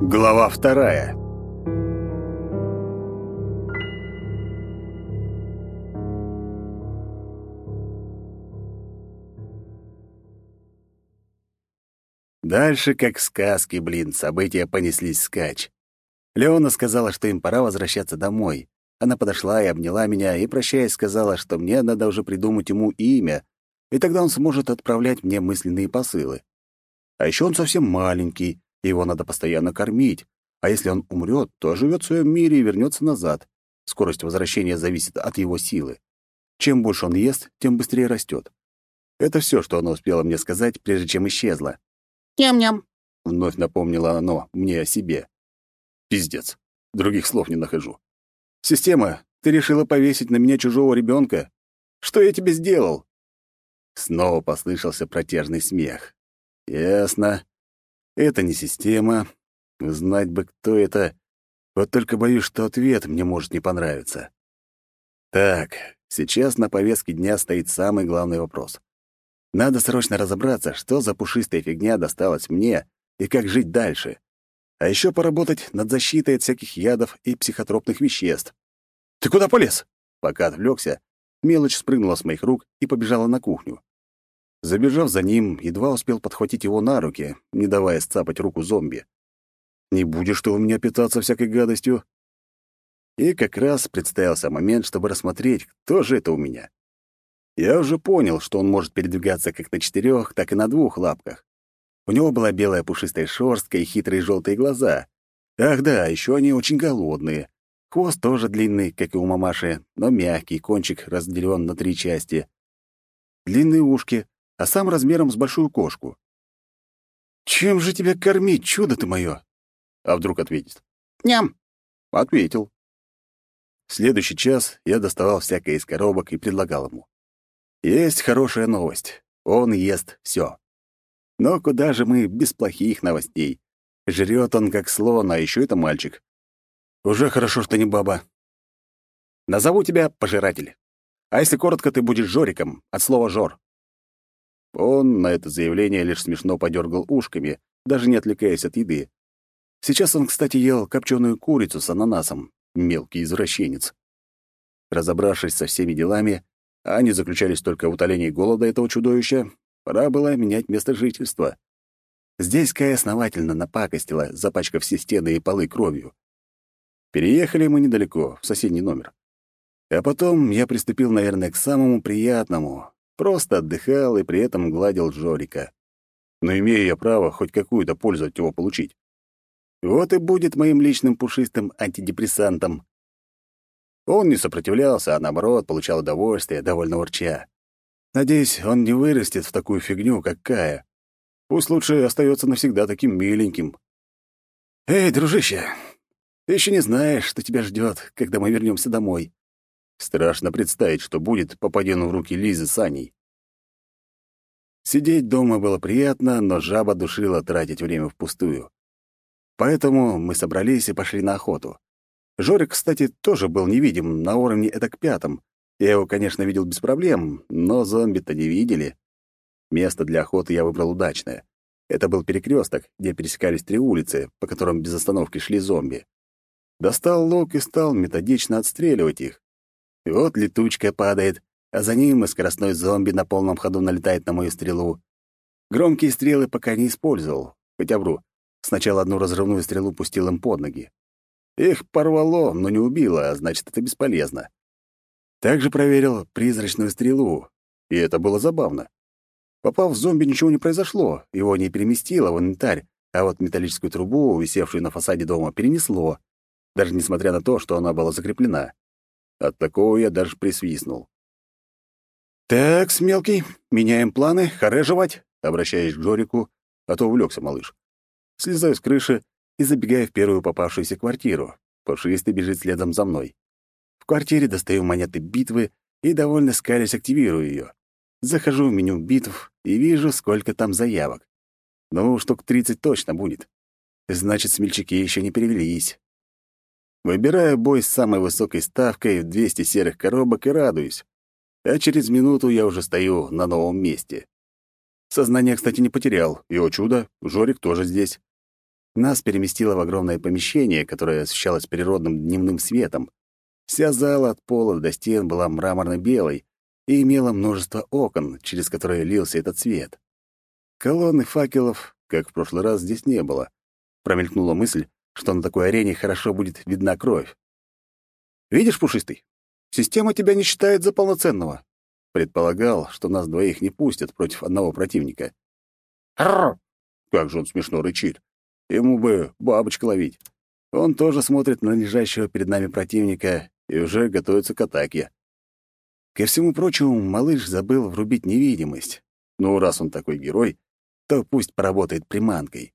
Глава вторая. Дальше, как сказки, блин, события понеслись скач. Леона сказала, что им пора возвращаться домой. Она подошла и обняла меня, и, прощаясь, сказала, что мне надо уже придумать ему имя, и тогда он сможет отправлять мне мысленные посылы. А еще он совсем маленький, его надо постоянно кормить, а если он умрет, то живет в своем мире и вернется назад. Скорость возвращения зависит от его силы. Чем больше он ест, тем быстрее растет. Это все, что она успела мне сказать, прежде чем исчезла. «Ням-ням», — вновь напомнило оно мне о себе. Пиздец. Других слов не нахожу. «Система, ты решила повесить на меня чужого ребенка? Что я тебе сделал?» Снова послышался протяжный смех. «Ясно. Это не система. Знать бы, кто это. Вот только боюсь, что ответ мне может не понравиться. Так, сейчас на повестке дня стоит самый главный вопрос. Надо срочно разобраться, что за пушистая фигня досталась мне и как жить дальше. А еще поработать над защитой от всяких ядов и психотропных веществ. «Ты куда полез?» Пока отвлекся, мелочь спрыгнула с моих рук и побежала на кухню. Забежав за ним, едва успел подхватить его на руки, не давая сцапать руку зомби. «Не будешь ты у меня питаться всякой гадостью?» И как раз представился момент, чтобы рассмотреть, кто же это у меня. Я уже понял, что он может передвигаться как на четырех, так и на двух лапках. У него была белая пушистая шерстка и хитрые желтые глаза. Ах да, еще они очень голодные. Хвост тоже длинный, как и у мамаши, но мягкий, кончик разделен на три части. Длинные ушки, а сам размером с большую кошку. «Чем же тебя кормить, чудо ты мое?» А вдруг ответит? «Ням!» Ответил. следующий час я доставал всякое из коробок и предлагал ему. Есть хорошая новость. Он ест все. Но куда же мы без плохих новостей? Жрет он как слон, а еще это мальчик. Уже хорошо, что не баба. Назову тебя Пожиратель. А если коротко, ты будешь Жориком, от слова «жор». Он на это заявление лишь смешно подергал ушками, даже не отвлекаясь от еды. Сейчас он, кстати, ел копченую курицу с ананасом. Мелкий извращенец. Разобравшись со всеми делами, а они заключались только в утолении голода этого чудовища, пора было менять место жительства. Здесь Кай основательно напакостила, запачкав все стены и полы кровью. Переехали мы недалеко, в соседний номер. А потом я приступил, наверное, к самому приятному, Просто отдыхал и при этом гладил Жорика. Но имею я право хоть какую-то пользу от него получить. Вот и будет моим личным пушистым антидепрессантом. Он не сопротивлялся, а наоборот, получал удовольствие, довольно урча. Надеюсь, он не вырастет в такую фигню, как Кая. Пусть лучше остается навсегда таким миленьким. Эй, дружище, ты еще не знаешь, что тебя ждет, когда мы вернемся домой. Страшно представить, что будет, попадя в руки Лизы с Аней. Сидеть дома было приятно, но жаба душила тратить время впустую. Поэтому мы собрались и пошли на охоту. Жорик, кстати, тоже был невидим, на уровне это к пятом. Я его, конечно, видел без проблем, но зомби-то не видели. Место для охоты я выбрал удачное. Это был перекресток, где пересекались три улицы, по которым без остановки шли зомби. Достал лук и стал методично отстреливать их. И вот летучка падает, а за ним и скоростной зомби на полном ходу налетает на мою стрелу. Громкие стрелы пока не использовал, хотя вру. Сначала одну разрывную стрелу пустил им под ноги. Их порвало, но не убило, а значит, это бесполезно. Также проверил призрачную стрелу, и это было забавно. Попав в зомби, ничего не произошло, его не переместило в инвентарь, а вот металлическую трубу, висевшую на фасаде дома, перенесло, даже несмотря на то, что она была закреплена. От такого я даже присвистнул. «Так, смелкий, меняем планы, харе жевать», обращаясь к Жорику, а то увлекся малыш. Слезаю с крыши и забегаю в первую попавшуюся квартиру. Пушистый бежит следом за мной. В квартире достаю монеты битвы и, довольно скалясь, активирую ее. Захожу в меню битв и вижу, сколько там заявок. Ну, штук 30 точно будет. Значит, смельчаки еще не перевелись. Выбираю бой с самой высокой ставкой в 200 серых коробок и радуюсь. А через минуту я уже стою на новом месте. Сознание, кстати, не потерял. И, о чудо, Жорик тоже здесь. нас переместило в огромное помещение, которое освещалось природным дневным светом. Вся зала от пола до стен была мраморно-белой и имела множество окон, через которые лился этот свет. Колонны факелов, как в прошлый раз, здесь не было. Промелькнула мысль, что на такой арене хорошо будет видна кровь. «Видишь, Пушистый, система тебя не считает за полноценного». Предполагал, что нас двоих не пустят против одного противника. «Арр!» Как же он смешно рычит. Ему бы бабочку ловить. Он тоже смотрит на лежащего перед нами противника и уже готовится к атаке. Ко всему прочему, малыш забыл врубить невидимость. Ну, раз он такой герой, то пусть поработает приманкой.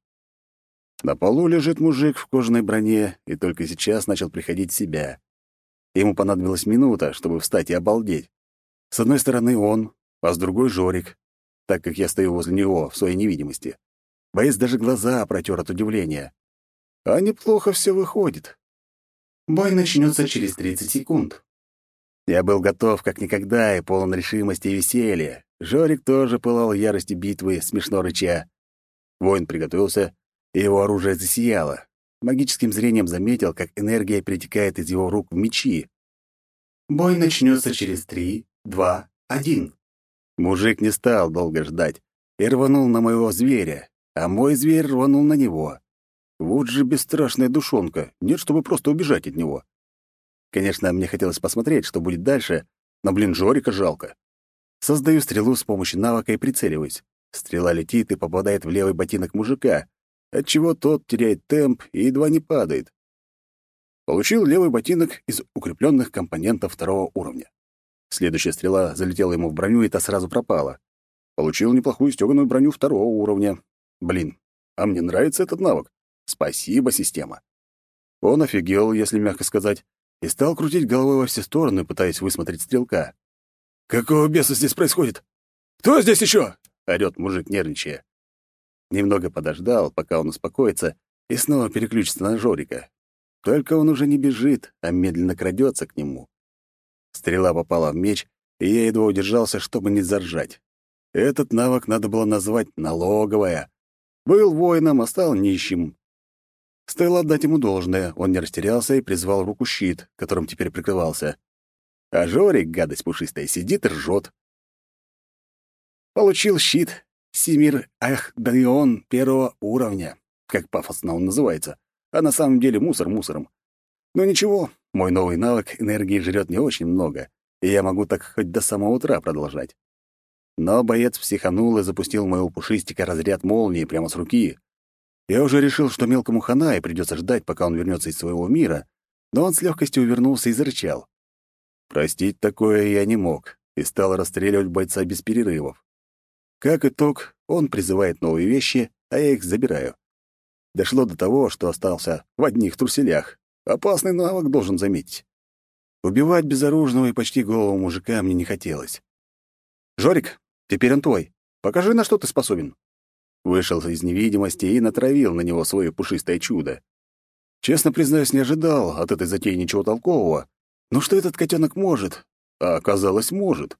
На полу лежит мужик в кожаной броне и только сейчас начал приходить в себя. Ему понадобилась минута, чтобы встать и обалдеть. С одной стороны он, а с другой — Жорик, так как я стою возле него в своей невидимости. Боец даже глаза протер от удивления. А неплохо все выходит. Бой начнется через 30 секунд. Я был готов как никогда и полон решимости и веселья. Жорик тоже пылал ярости битвы, смешно рыча. Воин приготовился, и его оружие засияло. Магическим зрением заметил, как энергия перетекает из его рук в мечи. Бой начнется через три, два, один. Мужик не стал долго ждать и рванул на моего зверя, а мой зверь рванул на него. Вот же бесстрашная душонка, нет, чтобы просто убежать от него. Конечно, мне хотелось посмотреть, что будет дальше, но, блин, Жорика жалко. Создаю стрелу с помощью навыка и прицеливаюсь. Стрела летит и попадает в левый ботинок мужика, отчего тот теряет темп и едва не падает. Получил левый ботинок из укрепленных компонентов второго уровня. Следующая стрела залетела ему в броню, и та сразу пропала. Получил неплохую стёганую броню второго уровня. Блин, а мне нравится этот навык. Спасибо, система. Он офигел, если мягко сказать, и стал крутить головой во все стороны, пытаясь высмотреть стрелка. «Какого беса здесь происходит? Кто здесь еще?» — орёт мужик, нервничая. Немного подождал, пока он успокоится, и снова переключится на Жорика. Только он уже не бежит, а медленно крадется к нему. Стрела попала в меч, и я едва удержался, чтобы не заржать. Этот навык надо было назвать «налоговая». Был воином, а стал нищим. Стоило отдать ему должное, он не растерялся и призвал руку щит, которым теперь прикрывался. А Жорик, гадость пушистая, сидит и ржет. Получил щит Симир Ахдайон первого уровня, как пафосно он называется, а на самом деле мусор мусором. Но ничего, мой новый навык энергии жрет не очень много, и я могу так хоть до самого утра продолжать. Но боец психанул и запустил моего пушистика разряд молнии прямо с руки. Я уже решил, что мелкому хана и придется ждать, пока он вернется из своего мира, но он с легкостью увернулся и зарычал. Простить такое я не мог и стал расстреливать бойца без перерывов. Как итог, он призывает новые вещи, а я их забираю. Дошло до того, что остался в одних труселях, Опасный навык, должен заметить. Убивать безоружного и почти голого мужика мне не хотелось. «Жорик, теперь он твой. Покажи, на что ты способен». Вышел из невидимости и натравил на него свое пушистое чудо. Честно признаюсь, не ожидал от этой затеи ничего толкового. Но что этот котенок может? А оказалось, может.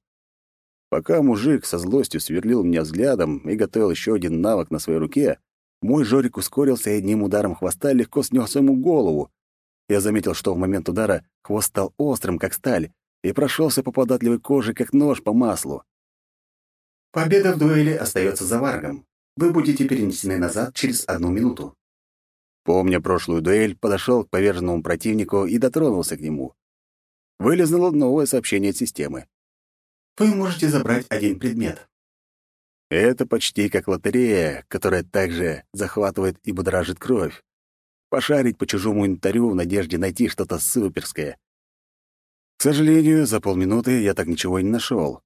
Пока мужик со злостью сверлил меня взглядом и готовил еще один навык на своей руке, мой Жорик ускорился и одним ударом хвоста легко снес ему голову, я заметил, что в момент удара хвост стал острым, как сталь, и прошелся по податливой коже, как нож по маслу. Победа в дуэли остается за Варгом. Вы будете перенесены назад через одну минуту. Помня прошлую дуэль, подошел к поверженному противнику и дотронулся к нему. Вылезло новое сообщение от системы. Вы можете забрать один предмет. Это почти как лотерея, которая также захватывает и будоражит кровь пошарить по чужому инвентарю в надежде найти что-то суперское. К сожалению, за полминуты я так ничего и не нашел.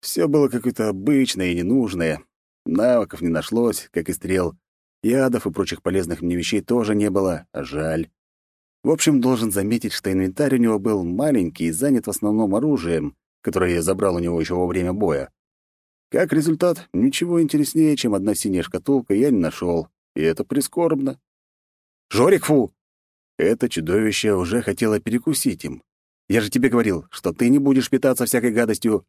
Все было какое-то обычное и ненужное. Навыков не нашлось, как и стрел. Ядов и прочих полезных мне вещей тоже не было, а жаль. В общем, должен заметить, что инвентарь у него был маленький и занят в основном оружием, которое я забрал у него еще во время боя. Как результат, ничего интереснее, чем одна синяя шкатулка, я не нашел, и это прискорбно. Жорик, фу!» Это чудовище уже хотело перекусить им. «Я же тебе говорил, что ты не будешь питаться всякой гадостью.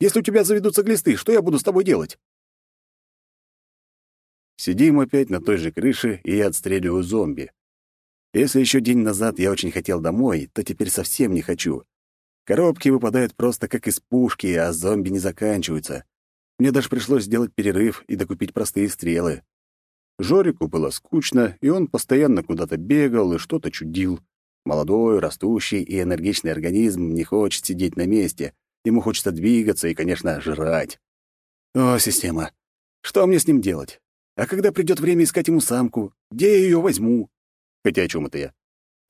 Если у тебя заведутся глисты, что я буду с тобой делать?» Сидим опять на той же крыше, и я отстреливаю зомби. Если еще день назад я очень хотел домой, то теперь совсем не хочу. Коробки выпадают просто как из пушки, а зомби не заканчиваются. Мне даже пришлось сделать перерыв и докупить простые стрелы. Жорику было скучно, и он постоянно куда-то бегал и что-то чудил. Молодой, растущий и энергичный организм не хочет сидеть на месте. Ему хочется двигаться и, конечно, жрать. О, система! Что мне с ним делать? А когда придет время искать ему самку, где я ее возьму? Хотя о чем это я?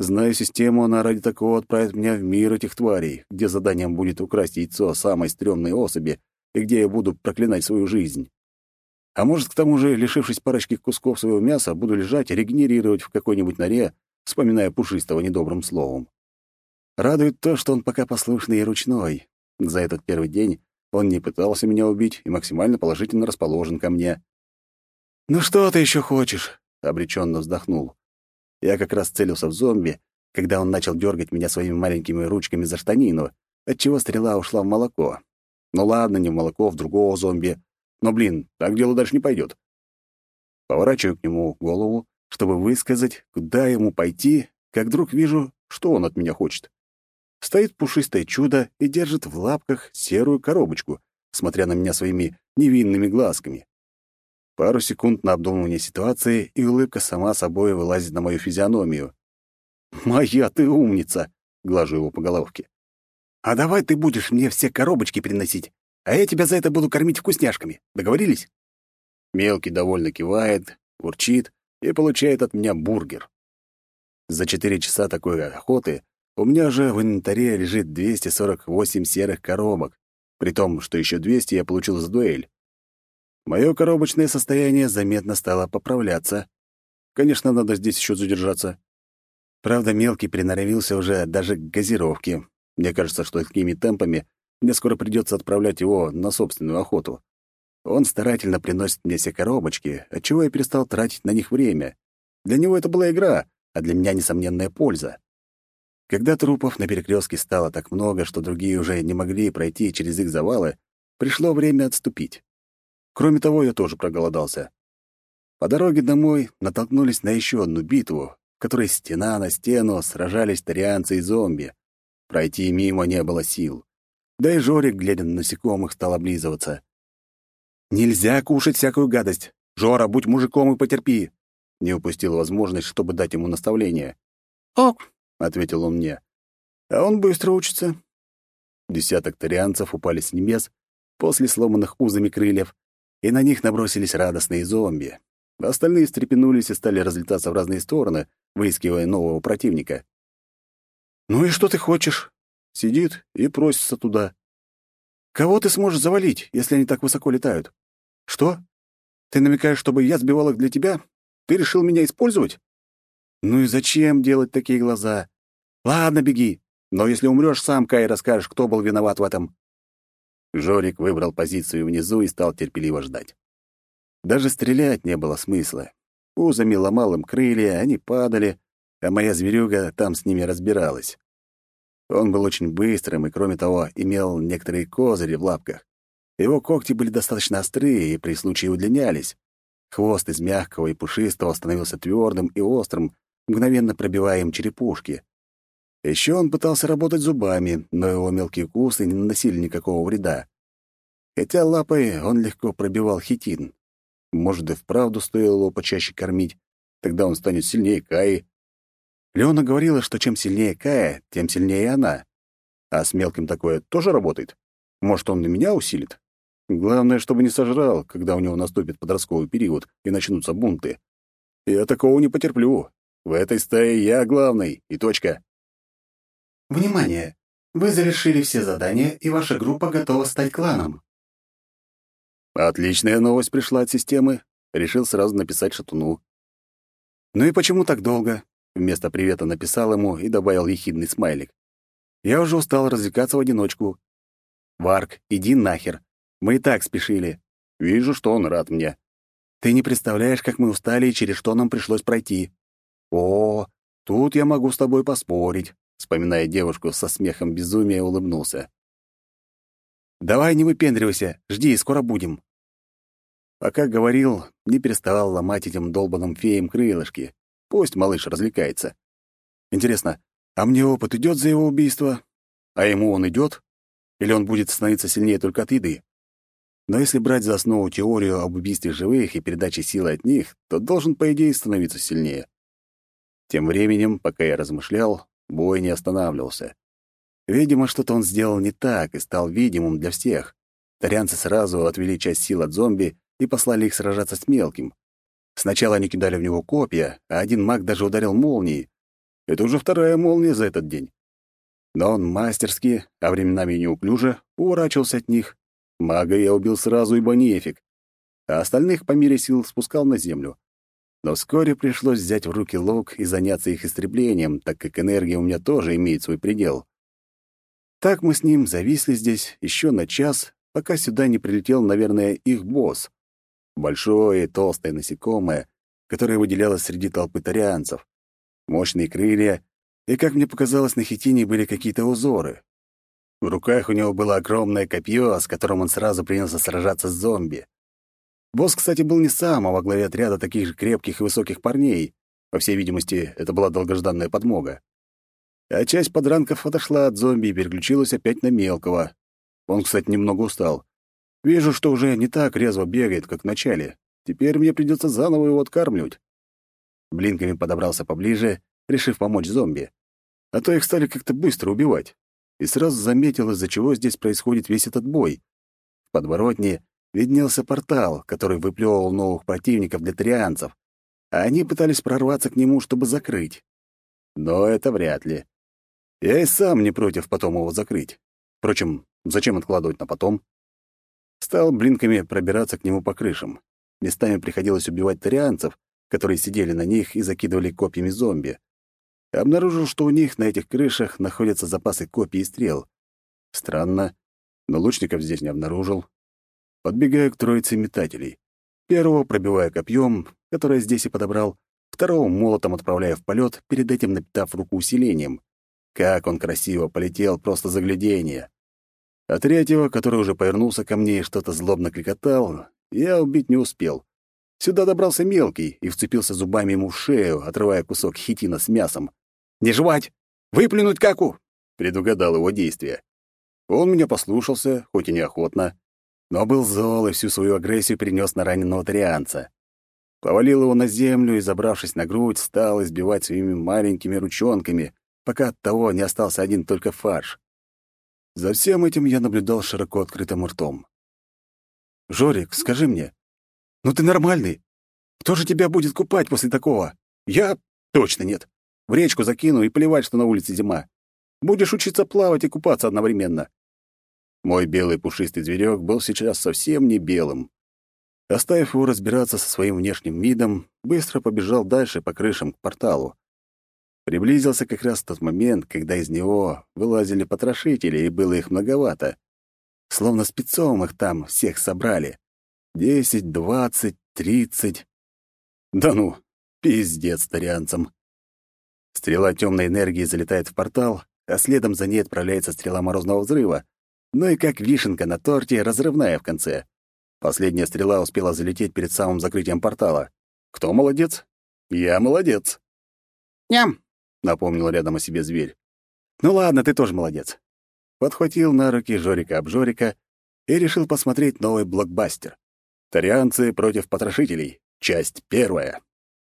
Знаю систему, она ради такого отправит меня в мир этих тварей, где заданием будет украсть яйцо самой стрёмной особи и где я буду проклинать свою жизнь. А может, к тому же, лишившись парочки кусков своего мяса, буду лежать и регенерировать в какой-нибудь норе, вспоминая пушистого недобрым словом. Радует то, что он пока послушный и ручной. За этот первый день он не пытался меня убить и максимально положительно расположен ко мне. «Ну что ты еще хочешь?» — обреченно вздохнул. Я как раз целился в зомби, когда он начал дергать меня своими маленькими ручками за штанину, отчего стрела ушла в молоко. Ну ладно, не в молоко, в другого зомби. Но, блин, так дело дальше не пойдет. Поворачиваю к нему голову, чтобы высказать, куда ему пойти, как вдруг вижу, что он от меня хочет. Стоит пушистое чудо и держит в лапках серую коробочку, смотря на меня своими невинными глазками. Пару секунд на обдумывание ситуации, и улыбка сама собой вылазит на мою физиономию. «Моя ты умница!» — глажу его по головке. «А давай ты будешь мне все коробочки приносить, а я тебя за это буду кормить вкусняшками. Договорились?» Мелкий довольно кивает, урчит и получает от меня бургер. За четыре часа такой охоты у меня же в инвентаре лежит 248 серых коробок, при том, что еще 200 я получил за дуэль. Мое коробочное состояние заметно стало поправляться. Конечно, надо здесь еще задержаться. Правда, мелкий приноровился уже даже к газировке. Мне кажется, что такими темпами мне скоро придется отправлять его на собственную охоту. Он старательно приносит мне все коробочки, отчего я перестал тратить на них время. Для него это была игра, а для меня несомненная польза. Когда трупов на перекрестке стало так много, что другие уже не могли пройти через их завалы, пришло время отступить. Кроме того, я тоже проголодался. По дороге домой натолкнулись на еще одну битву, в которой стена на стену сражались тарианцы и зомби. Пройти мимо не было сил. Да и Жорик, глядя на насекомых, стал облизываться. «Нельзя кушать всякую гадость! Жора, будь мужиком и потерпи!» Не упустил возможность, чтобы дать ему наставление. «Ок!» — ответил он мне. «А он быстро учится». Десяток тарианцев упали с небес после сломанных узами крыльев, и на них набросились радостные зомби. Остальные встрепенулись и стали разлетаться в разные стороны, выискивая нового противника. «Ну и что ты хочешь?» Сидит и просится туда. «Кого ты сможешь завалить, если они так высоко летают?» «Что? Ты намекаешь, чтобы я сбивал их для тебя? Ты решил меня использовать?» «Ну и зачем делать такие глаза? Ладно, беги, но если умрёшь, сам Кай расскажешь, кто был виноват в этом». Жорик выбрал позицию внизу и стал терпеливо ждать. Даже стрелять не было смысла. Узами ломал им крылья, они падали, а моя зверюга там с ними разбиралась. Он был очень быстрым и, кроме того, имел некоторые козыри в лапках. Его когти были достаточно острые и при случае удлинялись. Хвост из мягкого и пушистого становился твердым и острым, мгновенно пробивая им черепушки. Еще он пытался работать зубами, но его мелкие укусы не наносили никакого вреда. Хотя лапой он легко пробивал хитин. Может, и вправду стоило его почаще кормить, тогда он станет сильнее Каи. Леона говорила, что чем сильнее Кая, тем сильнее она. А с мелким такое тоже работает. Может, он на меня усилит? Главное, чтобы не сожрал, когда у него наступит подростковый период и начнутся бунты. Я такого не потерплю. В этой стае я главный, и точка. Внимание! Вы завершили все задания, и ваша группа готова стать кланом. Отличная новость пришла от системы. Решил сразу написать Шатуну. «Ну и почему так долго?» Вместо привета написал ему и добавил ехидный смайлик. «Я уже устал развлекаться в одиночку». «Варк, иди нахер. Мы и так спешили». «Вижу, что он рад мне». «Ты не представляешь, как мы устали и через что нам пришлось пройти». «О, тут я могу с тобой поспорить», вспоминая девушку со смехом безумия, улыбнулся. «Давай не выпендривайся, жди, скоро будем». Пока говорил, не переставал ломать этим долбанным феям крылышки. Пусть малыш развлекается. Интересно, а мне опыт идет за его убийство? А ему он идет? Или он будет становиться сильнее только от еды? Но если брать за основу теорию об убийстве живых и передаче силы от них, то должен, по идее, становиться сильнее. Тем временем, пока я размышлял, бой не останавливался. Видимо, что-то он сделал не так и стал видимым для всех. Тарианцы сразу отвели часть сил от зомби и послали их сражаться с мелким. Сначала они кидали в него копья, а один маг даже ударил молнией. Это уже вторая молния за этот день. Но он мастерски, а временами неуклюже, уворачивался от них. Мага я убил сразу, ибо нефиг. А остальных по мере сил спускал на землю. Но вскоре пришлось взять в руки лук и заняться их истреблением, так как энергия у меня тоже имеет свой предел. Так мы с ним зависли здесь еще на час, пока сюда не прилетел, наверное, их босс. Большое и толстое насекомое, которое выделялось среди толпы тарианцев. Мощные крылья, и, как мне показалось, на хитине были какие-то узоры. В руках у него было огромное копье, с которым он сразу принялся сражаться с зомби. Босс, кстати, был не сам, а во главе отряда таких же крепких и высоких парней. По всей видимости, это была долгожданная подмога. А часть подранков отошла от зомби и переключилась опять на мелкого. Он, кстати, немного устал. Вижу, что уже не так резво бегает, как в начале. Теперь мне придется заново его откармливать. Блинками подобрался поближе, решив помочь зомби. А то их стали как-то быстро убивать. И сразу заметил, из-за чего здесь происходит весь этот бой. В подворотне виднелся портал, который выплевывал новых противников для трианцев, а они пытались прорваться к нему, чтобы закрыть. Но это вряд ли. Я и сам не против потом его закрыть. Впрочем, зачем откладывать на потом? Стал блинками пробираться к нему по крышам. Местами приходилось убивать тарианцев, которые сидели на них и закидывали копьями зомби. Обнаружил, что у них на этих крышах находятся запасы копий и стрел. Странно, но лучников здесь не обнаружил. Подбегаю к троице метателей. Первого пробивая копьем, которое здесь и подобрал, второго молотом отправляя в полет, перед этим напитав руку усилением. Как он красиво полетел, просто заглядение. А третьего, который уже повернулся ко мне и что-то злобно кликотал, я убить не успел. Сюда добрался мелкий и вцепился зубами ему в шею, отрывая кусок хитина с мясом. «Не жевать! Выплюнуть каку!» — предугадал его действие. Он меня послушался, хоть и неохотно, но был зол и всю свою агрессию перенес на раненого тарианца. Повалил его на землю и, забравшись на грудь, стал избивать своими маленькими ручонками, пока от того не остался один только фарш. За всем этим я наблюдал широко открытым ртом. «Жорик, скажи мне, ну ты нормальный? Кто же тебя будет купать после такого? Я? Точно нет. В речку закину и плевать, что на улице зима. Будешь учиться плавать и купаться одновременно. Мой белый пушистый зверек был сейчас совсем не белым. Оставив его разбираться со своим внешним видом, быстро побежал дальше по крышам к порталу. Приблизился как раз тот момент, когда из него вылазили потрошители, и было их многовато. Словно спецом их там всех собрали. Десять, двадцать, тридцать. Да ну, пиздец тарианцам. Стрела темной энергии залетает в портал, а следом за ней отправляется стрела морозного взрыва, ну и как вишенка на торте, разрывная в конце. Последняя стрела успела залететь перед самым закрытием портала. Кто молодец? Я молодец. «Ням!» — напомнил рядом о себе зверь. «Ну ладно, ты тоже молодец». Подхватил на руки Жорика-обжорика и решил посмотреть новый блокбастер. «Тарианцы против потрошителей. Часть первая».